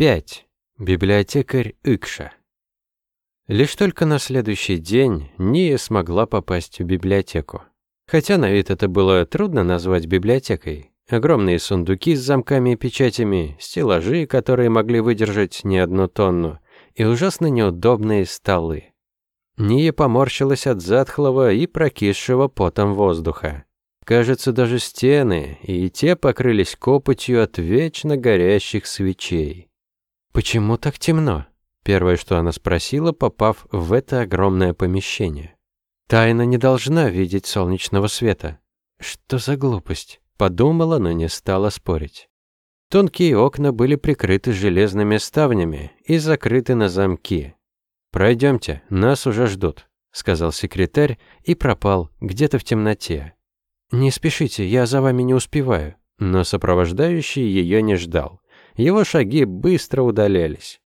5. Библиотекарь Икша. Лишь только на следующий день Ния смогла попасть в библиотеку. Хотя на вид это было трудно назвать библиотекой. Огромные сундуки с замками и печатями, стеллажи, которые могли выдержать не одну тонну, и ужасно неудобные столы. Ния поморщилась от затхлого и прокисшего потом воздуха. Кажется, даже стены и те покрылись копотью от вечно горящих свечей. «Почему так темно?» Первое, что она спросила, попав в это огромное помещение. Тайна не должна видеть солнечного света. Что за глупость? Подумала, но не стала спорить. Тонкие окна были прикрыты железными ставнями и закрыты на замки. «Пройдемте, нас уже ждут», — сказал секретарь и пропал где-то в темноте. «Не спешите, я за вами не успеваю». Но сопровождающий ее не ждал. Его шаги быстро удалялись.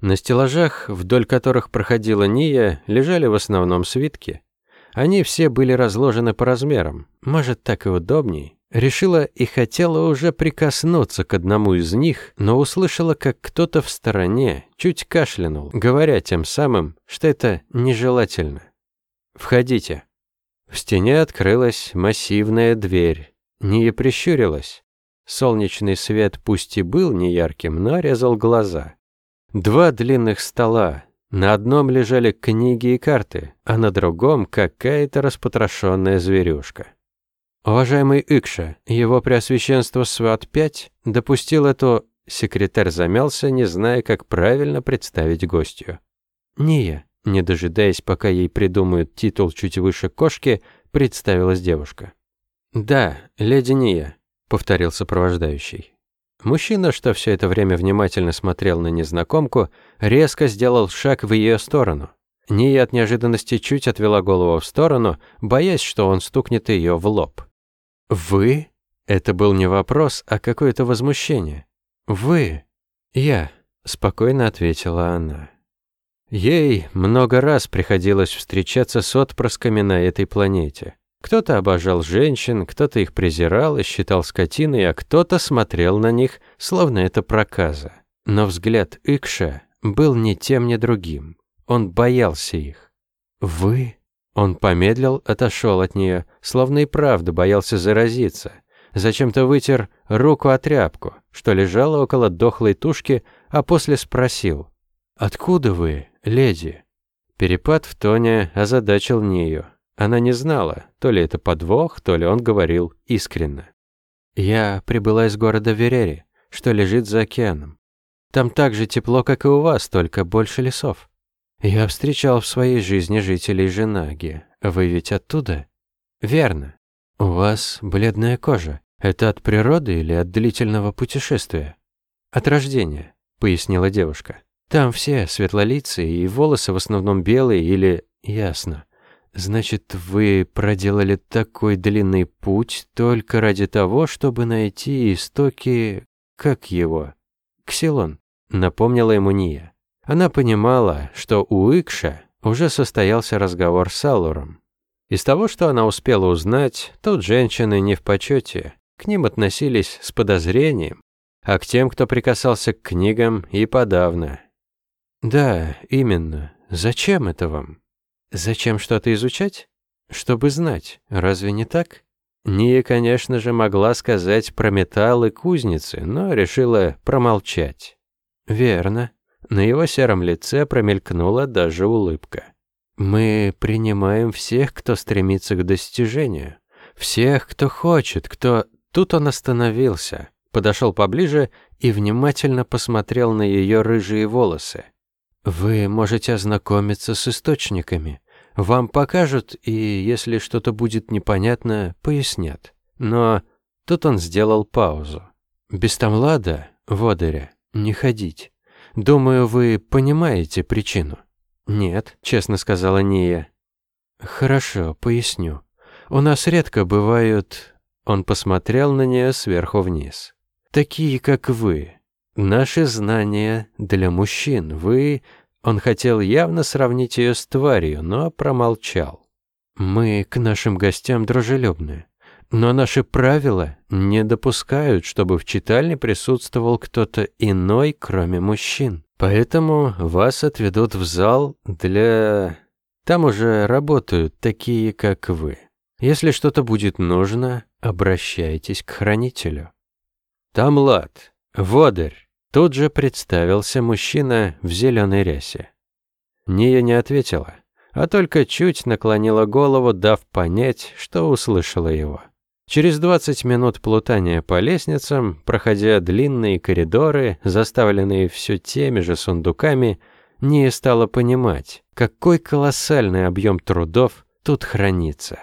На стеллажах, вдоль которых проходила Ния, лежали в основном свитки. Они все были разложены по размерам. Может, так и удобней. Решила и хотела уже прикоснуться к одному из них, но услышала, как кто-то в стороне чуть кашлянул, говоря тем самым, что это нежелательно. «Входите». В стене открылась массивная дверь. Ния прищурилась. Солнечный свет пусть и был неярким, но резал глаза. Два длинных стола. На одном лежали книги и карты, а на другом какая-то распотрошенная зверюшка. Уважаемый Икша, его преосвященство Сват-5 допустил эту... Секретарь замялся, не зная, как правильно представить гостью. «Ния», не дожидаясь, пока ей придумают титул чуть выше кошки, представилась девушка. «Да, леди Ния», — повторил сопровождающий. Мужчина, что все это время внимательно смотрел на незнакомку, резко сделал шаг в ее сторону. Ния от неожиданности чуть отвела голову в сторону, боясь, что он стукнет ее в лоб. «Вы?» Это был не вопрос, а какое-то возмущение. «Вы?» «Я», — спокойно ответила она. Ей много раз приходилось встречаться с отпрысками на этой планете. Кто-то обожал женщин, кто-то их презирал и считал скотиной, а кто-то смотрел на них, словно это проказа. Но взгляд Икша был ни тем, ни другим. Он боялся их. «Вы?» Он помедлил, отошел от нее, словно и правда боялся заразиться. Зачем-то вытер руку о тряпку, что лежала около дохлой тушки, а после спросил. «Откуда вы, леди?» Перепад в тоне озадачил Нию. Она не знала, то ли это подвох, то ли он говорил искренно. «Я прибыла из города Верери, что лежит за океаном. Там так же тепло, как и у вас, только больше лесов. Я встречал в своей жизни жителей Женаги. Вы ведь оттуда?» «Верно. У вас бледная кожа. Это от природы или от длительного путешествия?» «От рождения», — пояснила девушка. «Там все светлолицые и волосы в основном белые или...» «Ясно. Значит, вы проделали такой длинный путь только ради того, чтобы найти истоки... как его? Ксилон, напомнила ему Ния. Она понимала, что у Икша уже состоялся разговор с Аллуром. Из того, что она успела узнать, тут женщины не в почете. К ним относились с подозрением, а к тем, кто прикасался к книгам, и подавно. «Да, именно. Зачем это вам?» Зачем что-то изучать? Чтобы знать, разве не так? Ния, конечно же, могла сказать про металлы кузницы, но решила промолчать. Верно. На его сером лице промелькнула даже улыбка. Мы принимаем всех, кто стремится к достижению. Всех, кто хочет, кто... Тут он остановился, подошел поближе и внимательно посмотрел на ее рыжие волосы. Вы можете ознакомиться с источниками. Вам покажут, и если что-то будет непонятно, пояснят. Но тут он сделал паузу. Без Тамлада, Водыря, не ходить. Думаю, вы понимаете причину. Нет, честно сказала Ния. Хорошо, поясню. У нас редко бывают... Он посмотрел на нее сверху вниз. Такие, как вы. Наши знания для мужчин. Вы он хотел явно сравнить ее с тварью, но промолчал. «Мы к нашим гостям дружелюбны. но наши правила не допускают, чтобы в читальне присутствовал кто-то иной, кроме мужчин. Поэтому вас отведут в зал для... Там уже работают такие, как вы. Если что-то будет нужно, обращайтесь к хранителю. Там лад, водырь. Тут же представился мужчина в зеленой рясе. Ния не ответила, а только чуть наклонила голову, дав понять, что услышала его. Через 20 минут плутания по лестницам, проходя длинные коридоры, заставленные все теми же сундуками, Ния стала понимать, какой колоссальный объем трудов тут хранится.